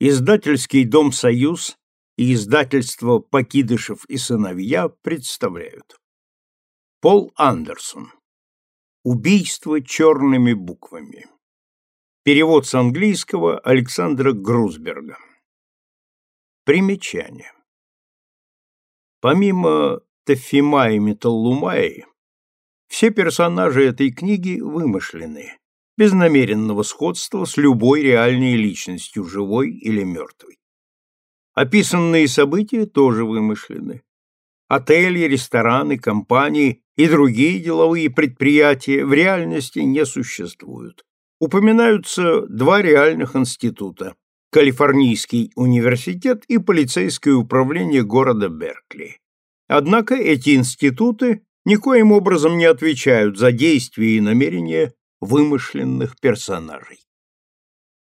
Издательский дом «Союз» и издательство «Покидышев и сыновья» представляют. Пол Андерсон. Убийство черными буквами. Перевод с английского Александра Грузберга. Примечание. Помимо Тафима и Металлумаи, все персонажи этой книги вымышленные, без намеренного сходства с любой реальной личностью, живой или мертвой. Описанные события тоже вымышлены. Отели, рестораны, компании и другие деловые предприятия в реальности не существуют. Упоминаются два реальных института – Калифорнийский университет и полицейское управление города Беркли. Однако эти институты никоим образом не отвечают за действия и намерения вымышленных персонажей.